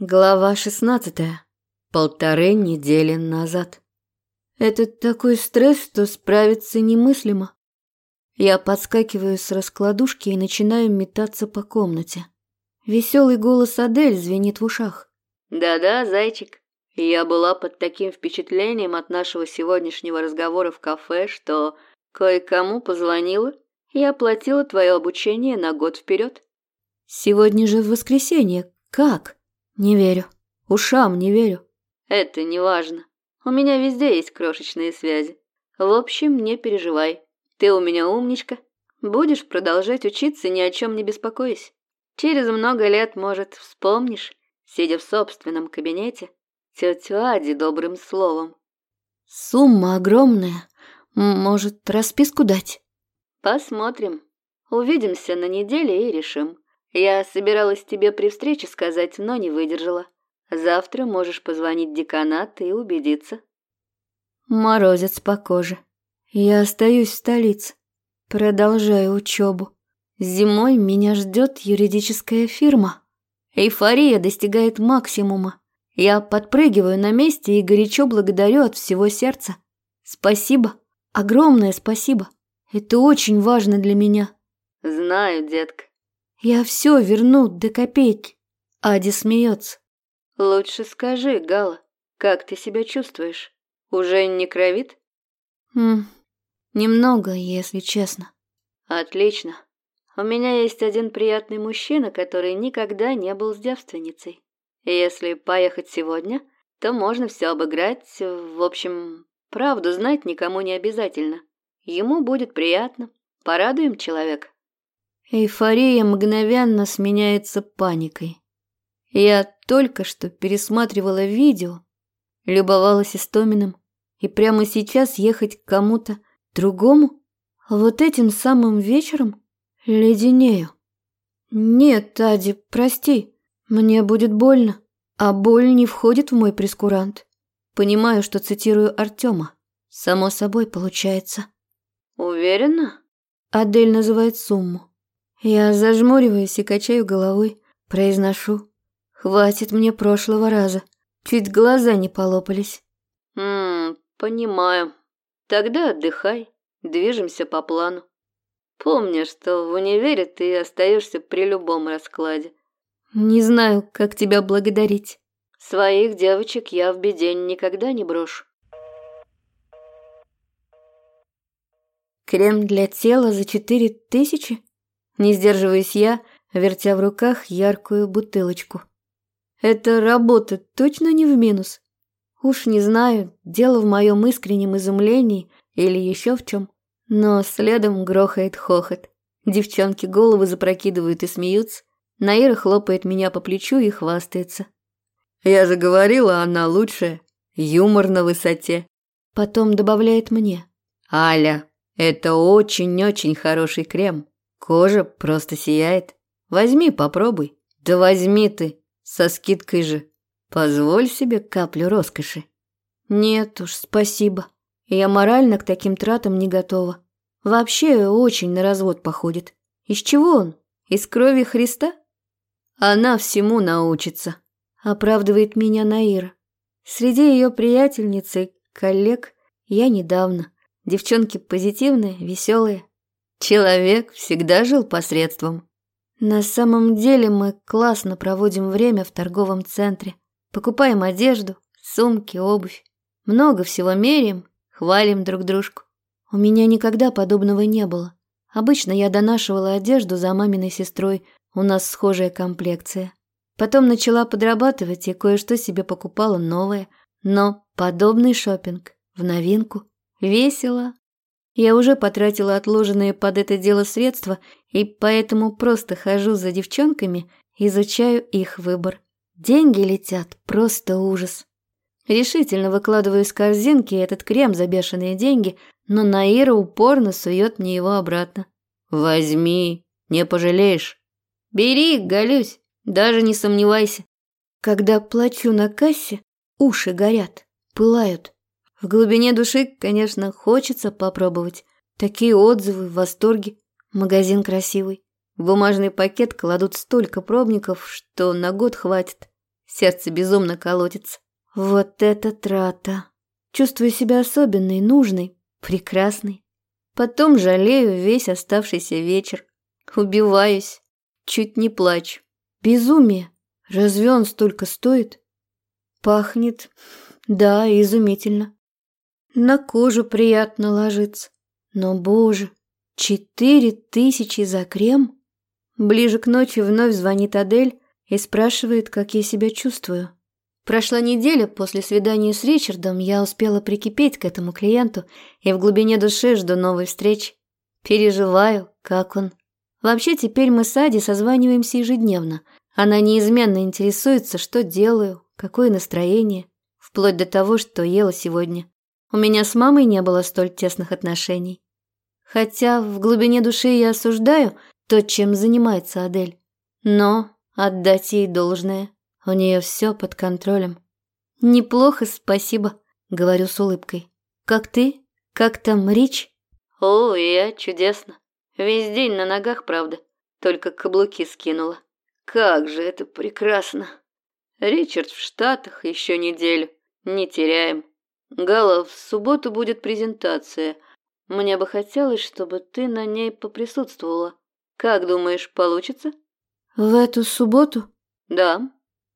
Глава шестнадцатая. Полторы недели назад. Это такой стресс, что справиться немыслимо. Я подскакиваю с раскладушки и начинаю метаться по комнате. Веселый голос Адель звенит в ушах. «Да-да, зайчик, я была под таким впечатлением от нашего сегодняшнего разговора в кафе, что кое-кому позвонила и оплатила твое обучение на год вперед». «Сегодня же воскресенье. Как?» Не верю. Ушам не верю. Это не важно. У меня везде есть крошечные связи. В общем, не переживай. Ты у меня умничка. Будешь продолжать учиться, ни о чем не беспокойся. Через много лет, может, вспомнишь, сидя в собственном кабинете, тетю Ади добрым словом. Сумма огромная. Может, расписку дать? Посмотрим. Увидимся на неделе и решим. Я собиралась тебе при встрече сказать, но не выдержала. Завтра можешь позвонить деканат и убедиться. Морозец по коже. Я остаюсь в столице. Продолжаю учебу. Зимой меня ждет юридическая фирма. Эйфория достигает максимума. Я подпрыгиваю на месте и горячо благодарю от всего сердца. Спасибо. Огромное спасибо. Это очень важно для меня. Знаю, детка. Я все верну до копейки. Ади смеется. Лучше скажи, Гала, как ты себя чувствуешь? Уже не кровит? Хм, немного, если честно. Отлично. У меня есть один приятный мужчина, который никогда не был с девственницей. Если поехать сегодня, то можно все обыграть. В общем, правду знать никому не обязательно. Ему будет приятно. Порадуем человека. Эйфория мгновенно сменяется паникой. Я только что пересматривала видео, любовалась Истоминым, и прямо сейчас ехать к кому-то другому, вот этим самым вечером леденею. Нет, Ади, прости, мне будет больно, а боль не входит в мой прескурант. Понимаю, что цитирую Артема. Само собой получается. Уверена? Адель называет сумму. Я зажмуриваюсь и качаю головой, произношу. Хватит мне прошлого раза. Чуть глаза не полопались. Ммм, понимаю. Тогда отдыхай. Движемся по плану. Помни, что в универе ты остаешься при любом раскладе. Не знаю, как тебя благодарить. Своих девочек я в беде никогда не брошу. Крем для тела за четыре тысячи? Не сдерживаюсь я, вертя в руках яркую бутылочку. Эта работа точно не в минус? Уж не знаю, дело в моем искреннем изумлении или еще в чем. Но следом грохает хохот. Девчонки головы запрокидывают и смеются. Наира хлопает меня по плечу и хвастается. «Я же говорила, она лучшая. Юмор на высоте». Потом добавляет мне. «Аля, это очень-очень хороший крем. Кожа просто сияет. Возьми, попробуй. Да возьми ты, со скидкой же. Позволь себе каплю роскоши. Нет уж, спасибо. Я морально к таким тратам не готова. Вообще очень на развод походит. Из чего он? Из крови Христа? Она всему научится. Оправдывает меня Наира. Среди ее приятельниц и коллег я недавно. Девчонки позитивные, веселые. Человек всегда жил посредством. На самом деле мы классно проводим время в торговом центре. Покупаем одежду, сумки, обувь. Много всего меряем, хвалим друг дружку. У меня никогда подобного не было. Обычно я донашивала одежду за маминой сестрой, у нас схожая комплекция. Потом начала подрабатывать и кое-что себе покупала новое. Но подобный шопинг в новинку. Весело, я уже потратила отложенные под это дело средства, и поэтому просто хожу за девчонками, изучаю их выбор. Деньги летят, просто ужас. Решительно выкладываю из корзинки этот крем за бешеные деньги, но Наира упорно сует мне его обратно. «Возьми, не пожалеешь». «Бери, Галюсь, даже не сомневайся». Когда плачу на кассе, уши горят, пылают. В глубине души, конечно, хочется попробовать. Такие отзывы, в восторге. Магазин красивый. В бумажный пакет кладут столько пробников, что на год хватит. Сердце безумно колотится. Вот это трата. Чувствую себя особенной, нужной, прекрасной. Потом жалею весь оставшийся вечер. Убиваюсь. Чуть не плачу. Безумие. Разве он столько стоит? Пахнет. Да, изумительно. На кожу приятно ложится. Но, боже, четыре тысячи за крем? Ближе к ночи вновь звонит Адель и спрашивает, как я себя чувствую. Прошла неделя после свидания с Ричардом, я успела прикипеть к этому клиенту и в глубине души жду новой встречи. Переживаю, как он. Вообще теперь мы с Ади созваниваемся ежедневно. Она неизменно интересуется, что делаю, какое настроение, вплоть до того, что ела сегодня. У меня с мамой не было столь тесных отношений. Хотя в глубине души я осуждаю то, чем занимается Адель. Но отдать ей должное – у нее все под контролем. Неплохо, спасибо, говорю с улыбкой. Как ты? Как там Рич? О, я чудесно. Весь день на ногах, правда. Только каблуки скинула. Как же это прекрасно. Ричард в Штатах еще неделю. Не теряем. Гала, в субботу будет презентация. Мне бы хотелось, чтобы ты на ней поприсутствовала. Как думаешь, получится? В эту субботу? Да.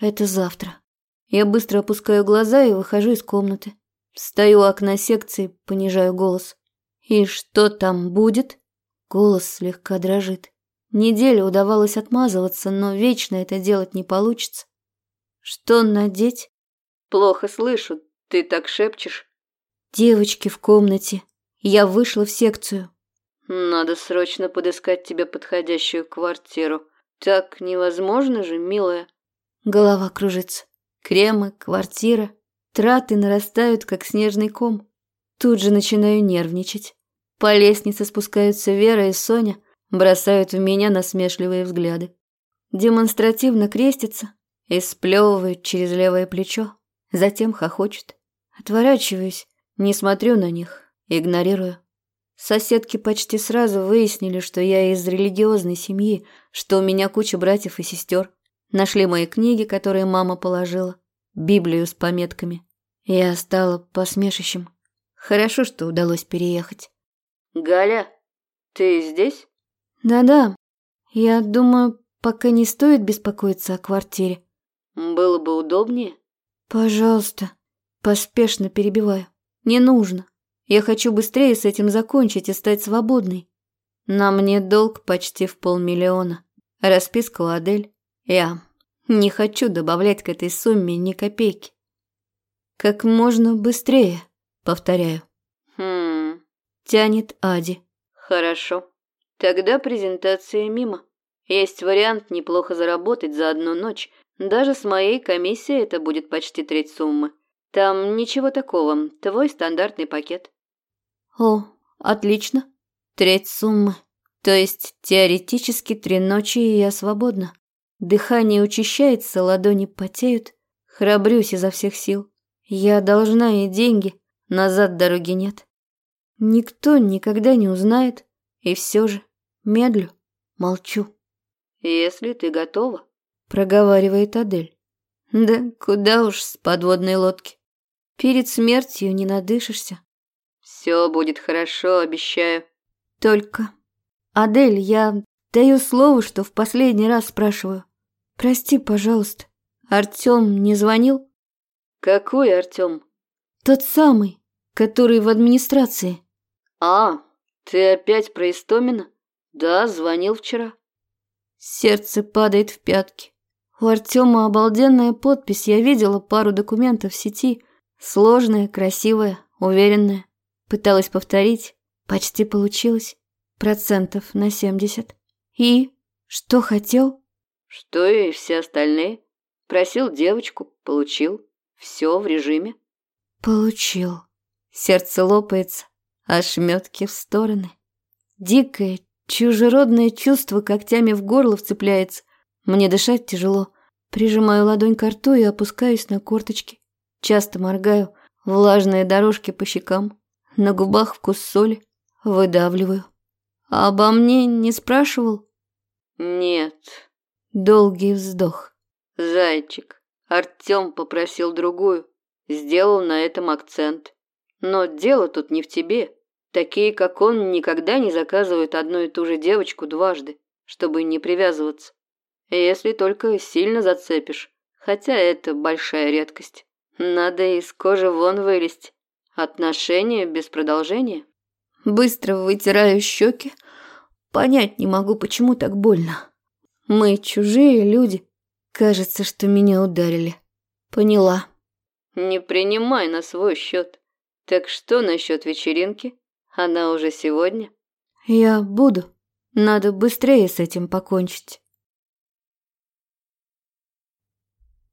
Это завтра. Я быстро опускаю глаза и выхожу из комнаты. Встаю у окна секции, понижаю голос. И что там будет? Голос слегка дрожит. Неделю удавалось отмазываться, но вечно это делать не получится. Что надеть? Плохо слышу, ты так шепчешь. Девочки в комнате. Я вышла в секцию. Надо срочно подыскать тебе подходящую квартиру. Так невозможно же, милая. Голова кружится. Кремы, квартира. Траты нарастают, как снежный ком. Тут же начинаю нервничать. По лестнице спускаются Вера и Соня, бросают в меня насмешливые взгляды. Демонстративно крестятся и сплевывают через левое плечо. Затем хохочут. Отворачиваюсь, не смотрю на них, игнорирую. Соседки почти сразу выяснили, что я из религиозной семьи, что у меня куча братьев и сестер. Нашли мои книги, которые мама положила, Библию с пометками. Я стала посмешищем. Хорошо, что удалось переехать. «Галя, ты здесь?» «Да-да. Я думаю, пока не стоит беспокоиться о квартире». «Было бы удобнее». «Пожалуйста». Поспешно перебиваю. «Не нужно. Я хочу быстрее с этим закончить и стать свободной. На мне долг почти в полмиллиона. Расписка у Адель. Я не хочу добавлять к этой сумме ни копейки. Как можно быстрее, повторяю. Хм. Тянет Ади. Хорошо. Тогда презентация мимо. Есть вариант неплохо заработать за одну ночь. Даже с моей комиссией это будет почти треть суммы. Там ничего такого, твой стандартный пакет. О, отлично. Треть суммы. То есть теоретически три ночи и я свободна. Дыхание учащается, ладони потеют. Храбрюсь изо всех сил. Я должна и деньги, назад дороги нет. Никто никогда не узнает, и все же медлю, молчу. «Если ты готова», — проговаривает Адель. «Да куда уж с подводной лодки. Перед смертью не надышишься». «Все будет хорошо, обещаю». «Только, Адель, я даю слово, что в последний раз спрашиваю. Прости, пожалуйста. Артём не звонил? Какой Артём? Тот самый, который в администрации. А, ты опять про Истомина? Да, звонил вчера. Сердце падает в пятки. У Артема обалденная подпись. Я видела пару документов в сети. Сложная, красивая, уверенная. Пыталась повторить. Почти получилось. Процентов на семьдесят. И? Что хотел? Что и все остальные. Просил девочку, получил. Все в режиме. Получил. Сердце лопается, а шметки в стороны. Дикое, чужеродное чувство когтями в горло вцепляется. Мне дышать тяжело. Прижимаю ладонь к рту и опускаюсь на корточки. Часто моргаю, влажные дорожки по щекам. На губах вкус соли. Выдавливаю. А обо мне не спрашивал? Нет. Долгий вздох. Зайчик, Артем попросил другую, сделал на этом акцент. Но дело тут не в тебе. Такие, как он, никогда не заказывают одну и ту же девочку дважды, чтобы не привязываться. Если только сильно зацепишь, хотя это большая редкость. Надо из кожи вон вылезть. Отношения без продолжения. Быстро вытираю щеки. Понять не могу, почему так больно. Мы чужие люди. Кажется, что меня ударили. Поняла. Не принимай на свой счет. Так что насчет вечеринки? Она уже сегодня? Я буду. Надо быстрее с этим покончить.